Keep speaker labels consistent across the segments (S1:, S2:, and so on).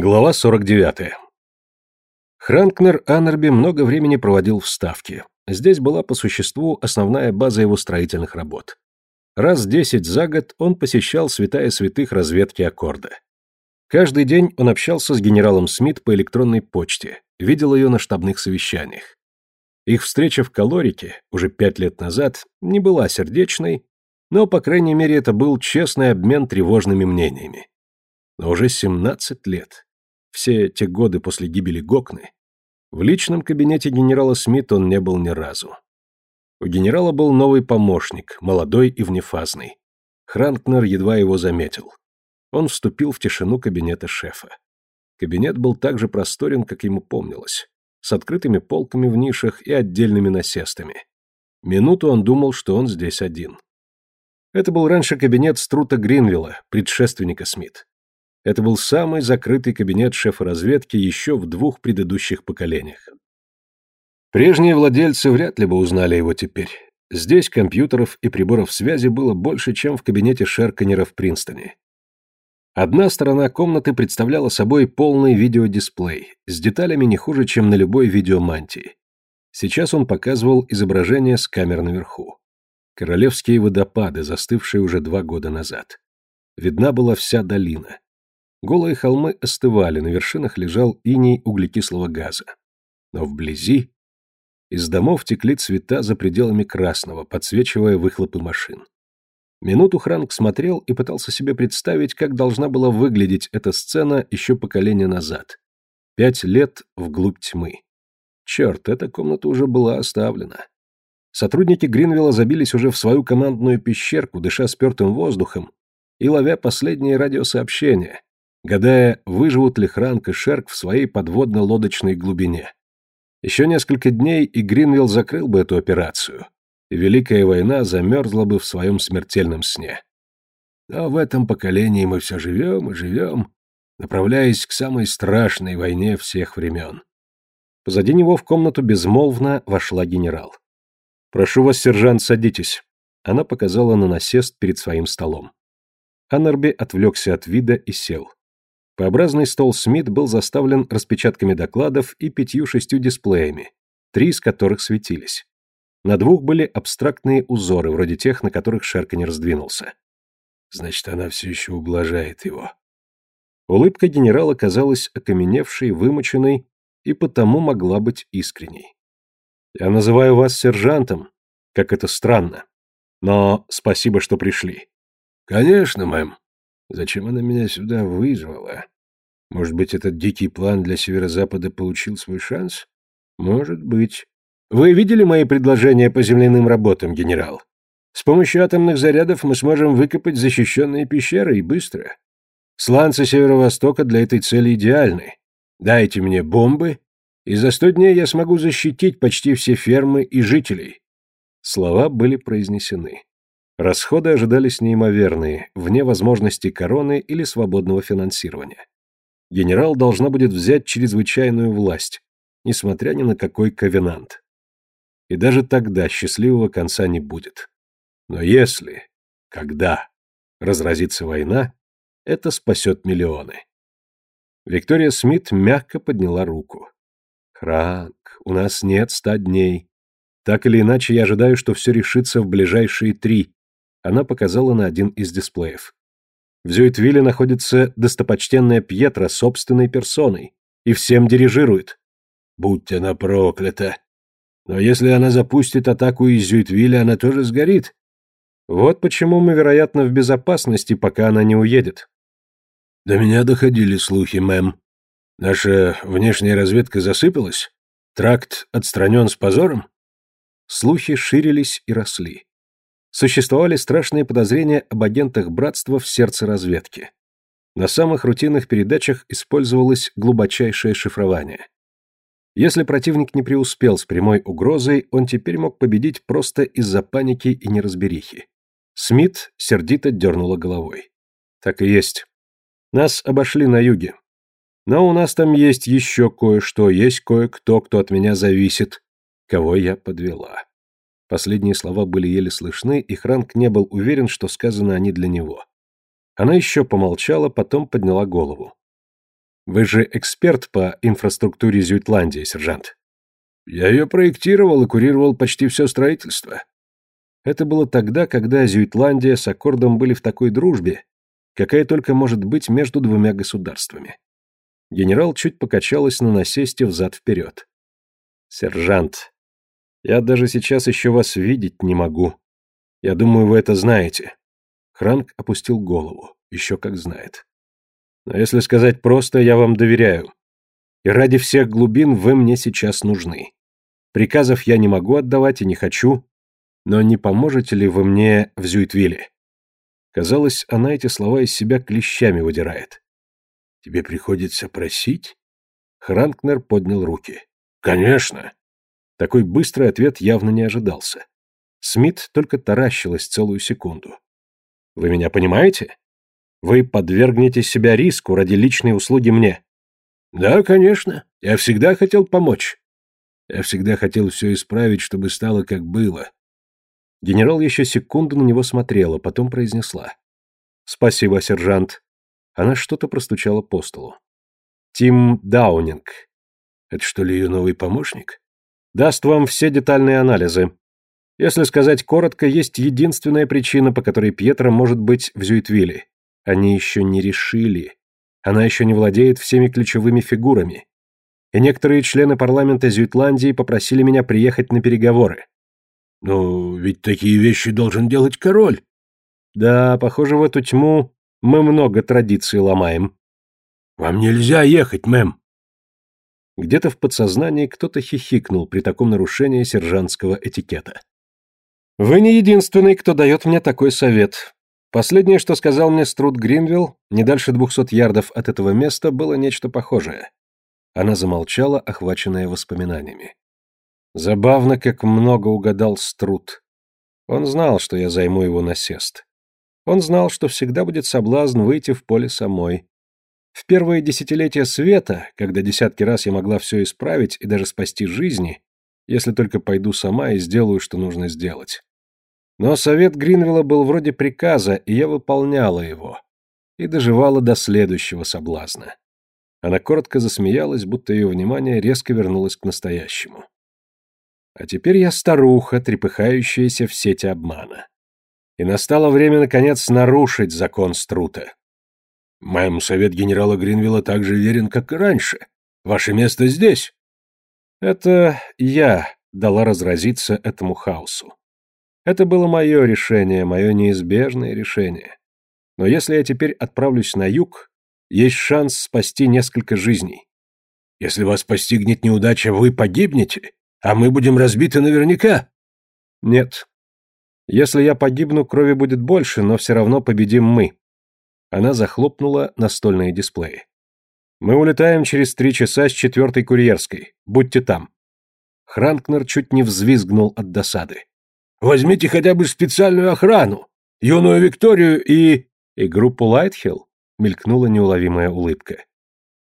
S1: Глава 49. Хранкнер Аннерби много времени проводил в Ставке. Здесь была по существу основная база его строительных работ. Раз десять за год он посещал святая святых разведки Аккорда. Каждый день он общался с генералом Смит по электронной почте, видел ее на штабных совещаниях. Их встреча в Калорике, уже пять лет назад, не была сердечной, но, по крайней мере, это был честный обмен тревожными мнениями. Но уже 17 лет все те годы после гибели Гокны, в личном кабинете генерала Смит он не был ни разу. У генерала был новый помощник, молодой и внефазный. Хранкнер едва его заметил. Он вступил в тишину кабинета шефа. Кабинет был так же просторен, как ему помнилось, с открытыми полками в нишах и отдельными насестами. Минуту он думал, что он здесь один. Это был раньше кабинет Струта Гринвилла, предшественника Смит. Это был самый закрытый кабинет шефа разведки еще в двух предыдущих поколениях. Прежние владельцы вряд ли бы узнали его теперь. Здесь компьютеров и приборов связи было больше, чем в кабинете Шерканера в Принстоне. Одна сторона комнаты представляла собой полный видеодисплей, с деталями не хуже, чем на любой видеомантии. Сейчас он показывал изображение с камер наверху. Королевские водопады, застывшие уже два года назад. Видна была вся долина. Голые холмы остывали, на вершинах лежал иней углекислого газа. Но вблизи из домов текли цвета за пределами красного, подсвечивая выхлопы машин. Минуту Хранк смотрел и пытался себе представить, как должна была выглядеть эта сцена еще поколение назад. Пять лет вглубь тьмы. Черт, эта комната уже была оставлена. Сотрудники Гринвилла забились уже в свою командную пещерку, дыша спертым воздухом и ловя последние радиосообщения, гадая, выживут ли Хранк и Шерк в своей подводно-лодочной глубине. Еще несколько дней, и Гринвилл закрыл бы эту операцию, и Великая война замерзла бы в своем смертельном сне. Но в этом поколении мы все живем и живем, направляясь к самой страшной войне всех времен. Позади него в комнату безмолвно вошла генерал. «Прошу вас, сержант, садитесь». Она показала на насест перед своим столом. Аннерби отвлекся от вида и сел. П-образный стол Смит был заставлен распечатками докладов и пятью-шестью дисплеями, три из которых светились. На двух были абстрактные узоры, вроде тех, на которых Шерка не раздвинулся. Значит, она все еще ублажает его. Улыбка генерала казалась окаменевшей, вымоченной и потому могла быть искренней. «Я называю вас сержантом, как это странно. Но спасибо, что пришли».
S2: «Конечно, мэм», Зачем она меня сюда вызвала? Может быть, этот дикий план для Северо-Запада получил свой шанс? Может быть. Вы видели мои предложения по земляным работам, генерал? С помощью атомных зарядов мы сможем выкопать защищенные пещеры и быстро. Сланцы Северо-Востока для этой цели идеальны. Дайте мне бомбы, и за сто дней я смогу защитить почти все фермы и жителей.
S1: Слова были произнесены. Расходы ожидались неимоверные, вне возможности короны или свободного финансирования. Генерал должна будет взять чрезвычайную власть, несмотря ни на какой ковенант. И даже тогда счастливого конца не будет. Но если, когда разразится война, это спасет миллионы. Виктория Смит мягко подняла руку. «Хранк, у нас нет ста дней. Так или иначе, я ожидаю, что все решится в ближайшие три, она показала на один из дисплеев. В Зюитвилле находится достопочтенная Пьетра собственной персоной и всем дирижирует.
S2: Будь она проклята. Но если она запустит атаку из Зюитвилля, она тоже сгорит.
S1: Вот почему мы, вероятно, в безопасности, пока она не уедет.
S2: До меня доходили слухи, мэм. Наша внешняя разведка засыпалась? Тракт отстранен с позором?
S1: Слухи ширились и росли существовали страшные подозрения об агентах братства в сердце разведки. На самых рутинных передачах использовалось глубочайшее шифрование. Если противник не преуспел с прямой угрозой, он теперь мог победить просто из-за паники и неразберихи. Смит сердито дернула головой. Так и есть. Нас обошли на юге. Но у нас там есть еще кое-что, есть кое-кто, кто от меня зависит, кого я подвела. Последние слова были еле слышны, и Хранк не был уверен, что сказаны они для него. Она еще помолчала, потом подняла голову. Вы же эксперт по инфраструктуре Зюитландии, сержант.
S2: Я ее проектировал и курировал почти все строительство.
S1: Это было тогда, когда Зюитландия с Аккордом были в такой дружбе, какая только может быть между двумя государствами. Генерал чуть покачалась на насесте взад-вперед. «Сержант, я даже сейчас еще вас видеть не могу. Я думаю, вы это знаете». Хранк опустил голову, еще как знает. «Но если сказать просто, я вам доверяю. И ради всех глубин вы мне сейчас нужны. Приказов я не могу отдавать и не хочу, но не поможете ли вы мне в Зюитвилле?» Казалось, она эти слова из себя клещами выдирает.
S2: Тебе приходится просить?
S1: Хранкнер поднял руки.
S2: Конечно.
S1: Такой быстрый ответ явно не ожидался. Смит только таращилась целую секунду. Вы меня понимаете? Вы подвергнете себя риску ради личной услуги мне.
S2: Да, конечно. Я всегда хотел помочь. Я всегда хотел все исправить, чтобы стало как было.
S1: Генерал еще секунду на него смотрела, потом произнесла. «Спасибо, сержант. Она что-то простучала по столу. «Тим Даунинг.
S2: Это что ли ее новый помощник?»
S1: «Даст вам все детальные анализы. Если сказать коротко, есть единственная причина, по которой Пьетро может быть в Зюитвилле. Они еще не решили. Она еще не владеет всеми ключевыми фигурами. И некоторые члены парламента Зюитландии попросили меня приехать на переговоры.
S2: «Ну, ведь такие вещи должен делать король».
S1: «Да, похоже, в эту тьму мы много традиций ломаем.
S2: Вам нельзя ехать, мэм.
S1: Где-то в подсознании кто-то хихикнул при таком нарушении сержантского этикета. Вы не единственный, кто дает мне такой совет. Последнее, что сказал мне Струд Гринвилл, не дальше двухсот ярдов от этого места, было нечто похожее. Она замолчала, охваченная воспоминаниями. Забавно, как много угадал Струд. Он знал, что я займу его насест. Он знал, что всегда будет соблазн выйти в поле самой. В первые десятилетия света, когда десятки раз я могла все исправить и даже спасти жизни, если только пойду сама и сделаю, что нужно сделать. Но совет Гринвилла был вроде приказа, и я выполняла его. И доживала до следующего соблазна. Она коротко засмеялась, будто ее внимание резко вернулось к настоящему. А теперь я старуха, трепыхающаяся в сети обмана. И настало время, наконец, нарушить закон Струта.
S2: Моему совет генерала Гринвилла так же верен, как и раньше. Ваше место здесь.
S1: Это я дала разразиться этому хаосу. Это было мое решение, мое неизбежное решение. Но если я теперь отправлюсь на юг, есть шанс спасти несколько жизней.
S2: Если вас постигнет неудача, вы погибнете, а мы будем разбиты наверняка.
S1: Нет, если я погибну, крови будет больше, но все равно победим мы. Она захлопнула настольные дисплеи. Мы улетаем через три часа с четвертой курьерской. Будьте там. Хранкнер чуть не взвизгнул от досады.
S2: Возьмите хотя бы специальную охрану. Юную Викторию и...
S1: И группу Лайтхилл? Мелькнула неуловимая улыбка.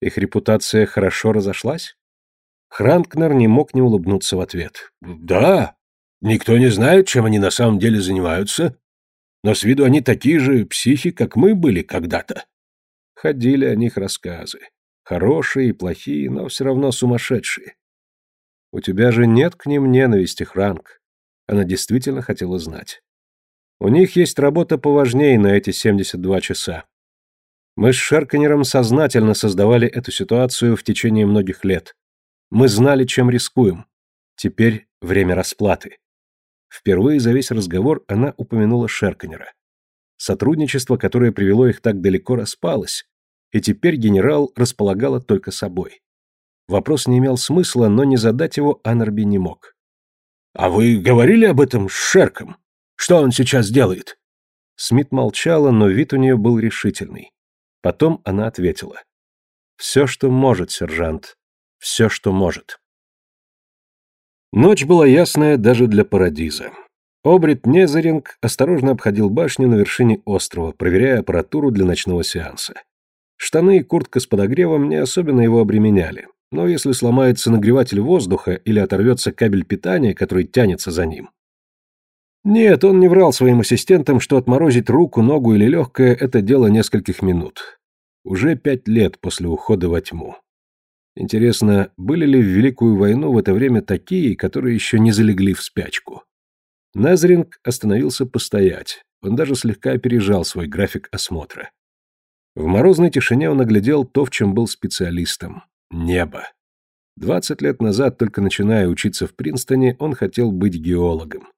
S1: Их репутация хорошо разошлась? Хранкнер не мог не улыбнуться в ответ.
S2: «Да, Никто не знает, чем они на самом деле занимаются, но с виду они такие же психи, как мы были когда-то.
S1: Ходили о них рассказы. Хорошие и плохие, но все равно сумасшедшие. У тебя же нет к ним ненависти, Хранк. Она действительно хотела знать. У них есть работа поважнее на эти 72 часа. Мы с Шерканером сознательно создавали эту ситуацию в течение многих лет. Мы знали, чем рискуем. Теперь время расплаты. Впервые за весь разговор она упомянула Шерканера. Сотрудничество, которое привело их так далеко, распалось, и теперь генерал располагала только собой. Вопрос не имел смысла, но не задать его Анарби не мог.
S2: «А вы говорили об этом с Шерком? Что он сейчас делает?»
S1: Смит молчала, но вид у нее был решительный. Потом она ответила. «Все, что может, сержант. Все, что может». Ночь была ясная даже для Парадиза. Обрит Незеринг осторожно обходил башню на вершине острова, проверяя аппаратуру для ночного сеанса. Штаны и куртка с подогревом не особенно его обременяли, но если сломается нагреватель воздуха или оторвется кабель питания, который тянется за ним. Нет, он не врал своим ассистентам, что отморозить руку, ногу или легкое – это дело нескольких минут. Уже пять лет после ухода во тьму. Интересно, были ли в Великую войну в это время такие, которые еще не залегли в спячку? Назринг остановился постоять. Он даже слегка опережал свой график осмотра. В морозной тишине он оглядел то, в чем был специалистом — небо. Двадцать лет назад, только начиная учиться в Принстоне, он хотел быть геологом.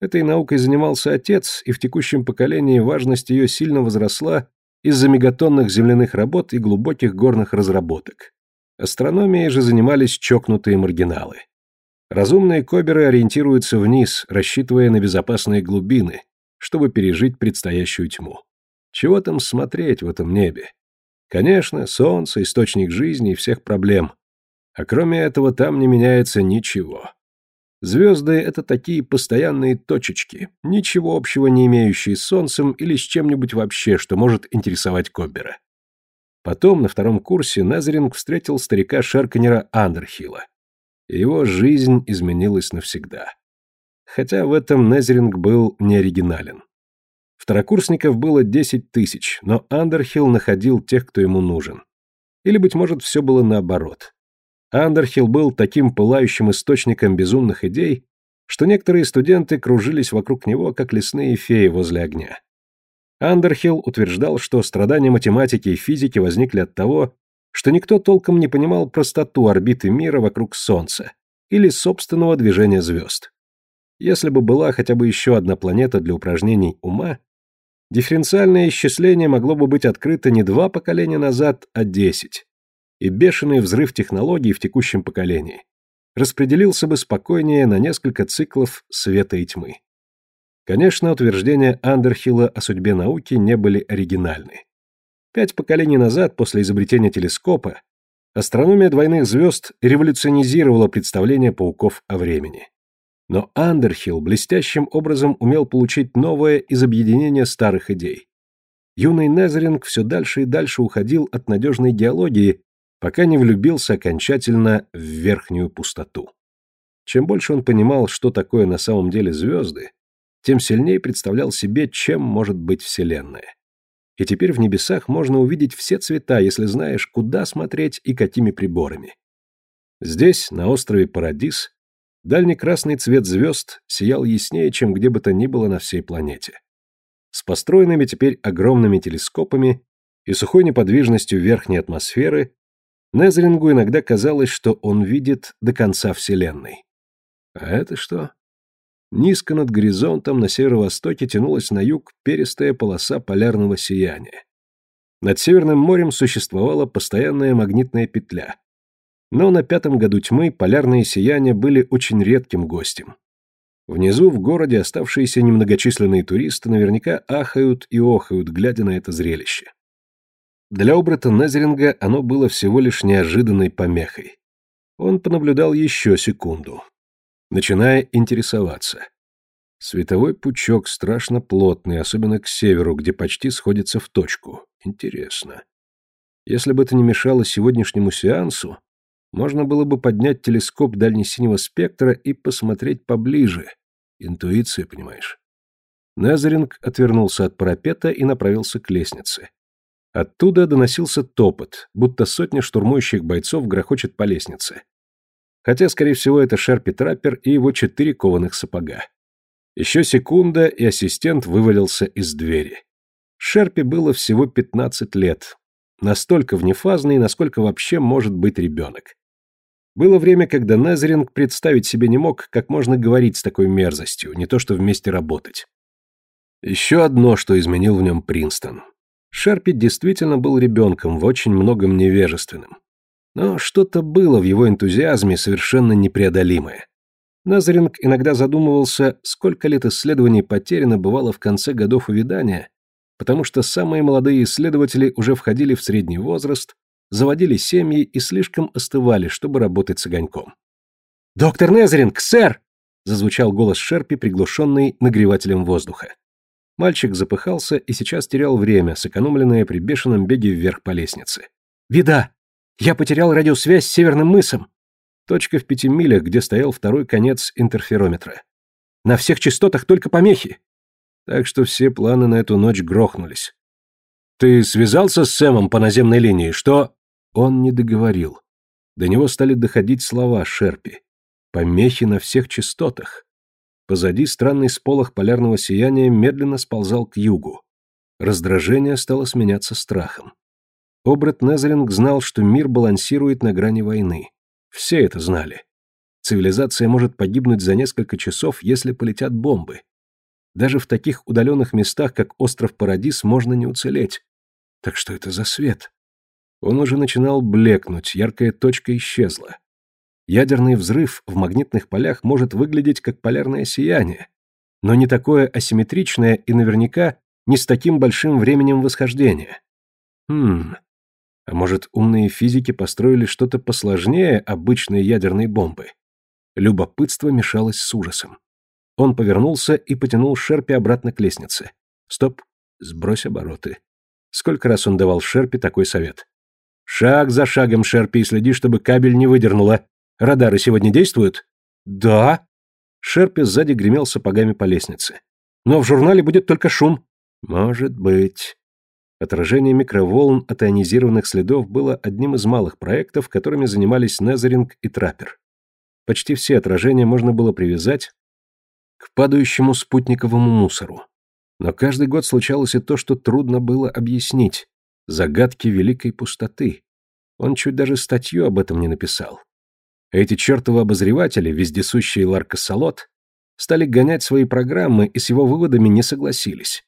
S1: Этой наукой занимался отец, и в текущем поколении важность ее сильно возросла из-за мегатонных земляных работ и глубоких горных разработок. Астрономией же занимались чокнутые маргиналы. Разумные коберы ориентируются вниз, рассчитывая на безопасные глубины, чтобы пережить предстоящую тьму. Чего там смотреть в этом небе? Конечно, солнце, источник жизни и всех проблем. А кроме этого там не меняется ничего. Звезды — это такие постоянные точечки, ничего общего не имеющие с солнцем или с чем-нибудь вообще, что может интересовать Коббера. Потом, на втором курсе, Назаринг встретил старика Шарканера Андерхилла. Его жизнь изменилась навсегда. Хотя в этом Незеринг был не оригинален. Второкурсников было 10 тысяч, но Андерхилл находил тех, кто ему нужен. Или, быть может, все было наоборот. Андерхилл был таким пылающим источником безумных идей, что некоторые студенты кружились вокруг него, как лесные феи возле огня. Андерхилл утверждал, что страдания математики и физики возникли от того, что никто толком не понимал простоту орбиты мира вокруг Солнца или собственного движения звезд. Если бы была хотя бы еще одна планета для упражнений ума, дифференциальное исчисление могло бы быть открыто не два поколения назад, а десять. И бешеный взрыв технологий в текущем поколении распределился бы спокойнее на несколько циклов света и тьмы. Конечно, утверждения Андерхилла о судьбе науки не были оригинальны. Пять поколений назад, после изобретения телескопа, астрономия двойных звезд революционизировала представление пауков о времени. Но Андерхилл блестящим образом умел получить новое из объединения старых идей. Юный Незеринг все дальше и дальше уходил от надежной геологии, пока не влюбился окончательно в верхнюю пустоту. Чем больше он понимал, что такое на самом деле звезды, тем сильнее представлял себе, чем может быть Вселенная. И теперь в небесах можно увидеть все цвета, если знаешь, куда смотреть и какими приборами. Здесь, на острове Парадис, дальний красный цвет звезд сиял яснее, чем где бы то ни было на всей планете. С построенными теперь огромными телескопами и сухой неподвижностью верхней атмосферы Незерингу иногда казалось, что он видит до конца Вселенной. А это что? Низко над горизонтом на северо-востоке тянулась на юг перистая полоса полярного сияния. Над Северным морем существовала постоянная магнитная петля. Но на пятом году тьмы полярные сияния были очень редким гостем. Внизу в городе оставшиеся немногочисленные туристы наверняка ахают и охают, глядя на это зрелище. Для Обрата Незеринга оно было всего лишь неожиданной помехой. Он понаблюдал еще секунду начиная интересоваться. Световой пучок страшно плотный, особенно к северу, где почти сходится в точку. Интересно. Если бы это не мешало сегодняшнему сеансу, можно было бы поднять телескоп дальнесинего спектра и посмотреть поближе. Интуиция, понимаешь. Незеринг отвернулся от парапета и направился к лестнице. Оттуда доносился топот, будто сотня штурмующих бойцов грохочет по лестнице. Хотя, скорее всего, это Шерпи Траппер и его четыре кованых сапога. Еще секунда, и ассистент вывалился из двери. Шерпи было всего 15 лет. Настолько внефазный, насколько вообще может быть ребенок. Было время, когда Незеринг представить себе не мог, как можно говорить с такой мерзостью, не то что вместе работать. Еще одно, что изменил в нем Принстон. Шерпи действительно был ребенком, в очень многом невежественным. Но что-то было в его энтузиазме совершенно непреодолимое. Назаринг иногда задумывался, сколько лет исследований потеряно бывало в конце годов увядания, потому что самые молодые исследователи уже входили в средний возраст, заводили семьи и слишком остывали, чтобы работать с огоньком. «Доктор Незеринг, сэр!» — зазвучал голос Шерпи, приглушенный нагревателем воздуха. Мальчик запыхался и сейчас терял время, сэкономленное при бешеном беге вверх по лестнице. «Вида! Я потерял радиосвязь с Северным мысом. Точка в пяти милях, где стоял второй конец интерферометра. На всех частотах только помехи. Так что все планы на эту ночь грохнулись. Ты связался с Сэмом по наземной линии? Что...» Он не договорил. До него стали доходить слова Шерпи. Помехи на всех частотах. Позади странный сполох полярного сияния медленно сползал к югу. Раздражение стало сменяться страхом. Обрат Незеринг знал, что мир балансирует на грани войны. Все это знали. Цивилизация может погибнуть за несколько часов, если полетят бомбы. Даже в таких удаленных местах, как остров Парадис, можно не уцелеть. Так что это за свет? Он уже начинал блекнуть, яркая точка исчезла. Ядерный взрыв в магнитных полях может выглядеть как полярное сияние, но не такое асимметричное и наверняка не с таким большим временем восхождения. Хм, а может, умные физики построили что-то посложнее обычной ядерной бомбы? Любопытство мешалось с ужасом. Он повернулся и потянул Шерпи обратно к лестнице. Стоп, сбрось обороты. Сколько раз он давал Шерпи такой совет? Шаг за шагом, Шерпи, и следи, чтобы кабель не выдернуло. Радары сегодня действуют? Да. Шерпи сзади гремел сапогами по лестнице. Но в журнале будет только шум. Может быть. Отражение микроволн от ионизированных следов было одним из малых проектов, которыми занимались Незеринг и Траппер. Почти все отражения можно было привязать к падающему спутниковому мусору. Но каждый год случалось и то, что трудно было объяснить. Загадки великой пустоты. Он чуть даже статью об этом не написал. Эти чертовы обозреватели, вездесущие Ларка Салот, стали гонять свои программы и с его выводами не согласились.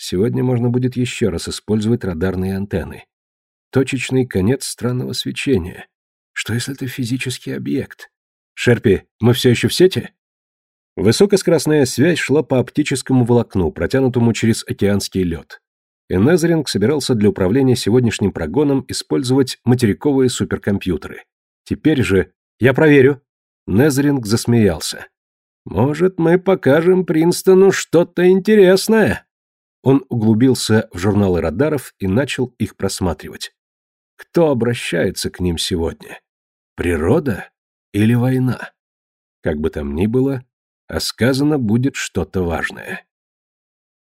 S1: Сегодня можно будет еще раз использовать радарные антенны. Точечный конец странного свечения. Что если это физический объект? Шерпи, мы все еще в сети? Высокоскоростная связь шла по оптическому волокну, протянутому через океанский лед. Незеринг собирался для управления сегодняшним прогоном использовать материковые суперкомпьютеры. Теперь же... Я проверю. Незеринг засмеялся. Может, мы покажем Принстону что-то интересное? Он углубился в журналы радаров и начал их просматривать. Кто обращается к ним сегодня? Природа или война? Как бы там ни было, а сказано будет что-то важное.